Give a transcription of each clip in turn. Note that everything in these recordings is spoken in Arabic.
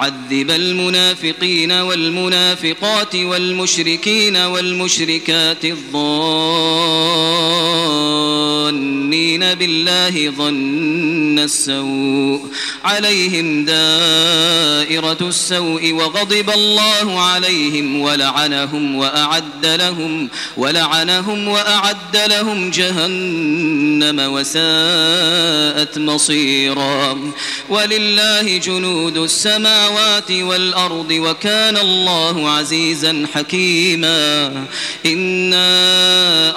ويعذب المنافقين والمنافقات والمشركين والمشركات الظانين بالله ظن السوء عليهم دائرة السوء وغضب الله عليهم ولعنهم وأعد لهم ولعنهم وأعد لهم جهنم وساءت مصيرا ولله جنود السماوات والأرض وكان الله عزيزا حكيما إنا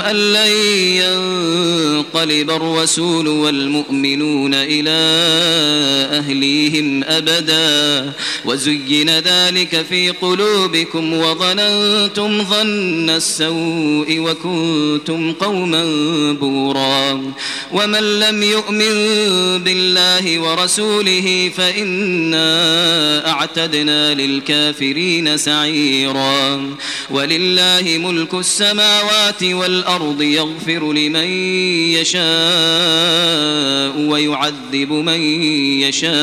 أن لن ينقلب الرسول والمؤمنون إلى أهليهم أبدا وزين ذلك في قلوبكم وظننتم ظن السوء وكنتم قوما بورا ومن لم يؤمن بالله ورسوله فإنا أعتدنا للكافرين سعيرا ولله ملك السماوات والأرض يغفر لمن يشاء ويعذب من يشاء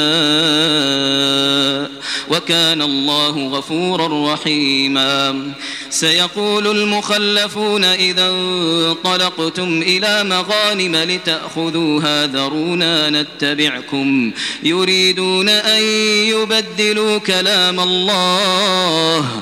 وكان الله غفورا رحيما. سيقول المخلفون إذا انطلقتم إلى مغانم لتأخذوها ذرونا نتبعكم. يريدون أن يبدلوا كلام الله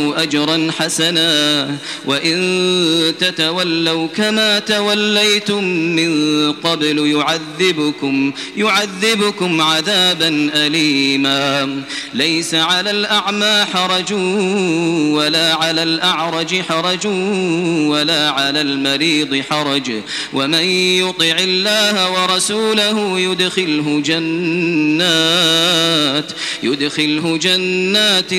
أجرا حسنا. وإن تتولوا كما توليتم من قبل يعذبكم يعذبكم عذابا أليما. ليس على الأعمى حرج ولا على الأعرج حرج ولا على المريض حرج. ومن يطع الله ورسوله يدخله جنات يدخله جنات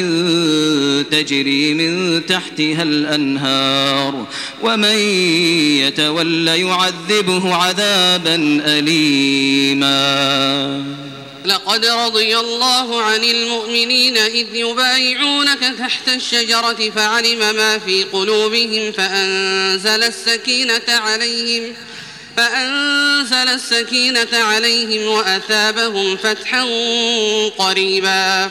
تجري من تحتها الأنهار ومن يتول يعذبه عذابا أليما. لقد رضي الله عن المؤمنين إذ يبايعونك تحت الشجرة فعلم ما في قلوبهم فأنزل السكينة عليهم فأنزل السكينة عليهم وأثابهم فتحا قريبا.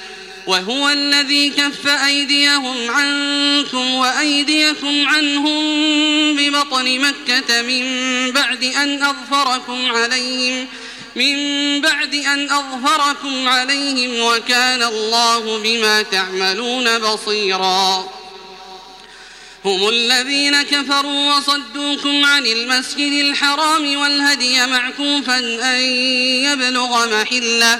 وهو الذي كف أيديهم عنكم وأيديكم عنهم ببطن مكة من بعد أن أظفركم عليهم من بعد أن أظهركم عليهم وكان الله بما تعملون بصيرا. هم الذين كفروا وصدوكم عن المسجد الحرام والهدي معكوفا أن يبلغ محلة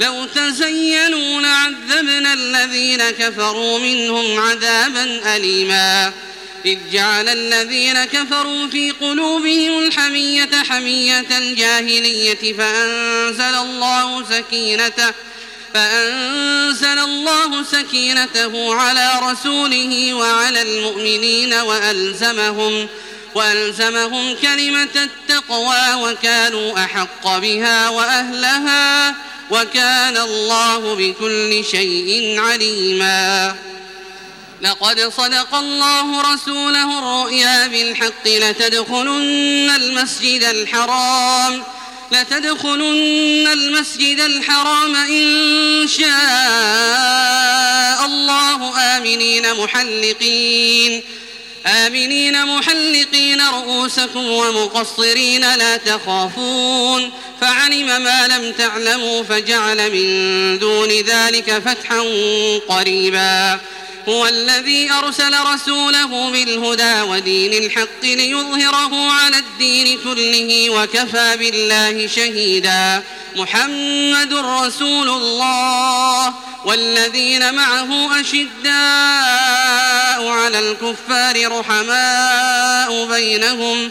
لو تزينوا لعذبنا الذين كفروا منهم عذابا أليما. إذ جعل الذين كفروا في قلوبهم الحمية حمية الجاهلية فأنزل الله سكينته فأنزل الله سكينته على رسوله وعلى المؤمنين وألزمهم وألزمهم كلمة التقوى وكانوا أحق بها وأهلها. وكان الله بكل شيء عليما. لقد صدق الله رسوله الرؤيا بالحق لتدخلن المسجد الحرام لتدخلن المسجد الحرام إن شاء الله. آمنين محلقين آمنين محلقين رؤوسكم ومقصرين لا تخافون. فعلم ما لم تعلموا فجعل من دون ذلك فتحا قريبا. هو الذي أرسل رسوله بالهدى ودين الحق ليظهره على الدين كله وكفى بالله شهيدا. محمد رسول الله. والذين معه أشداء على الكفار رحماء بينهم.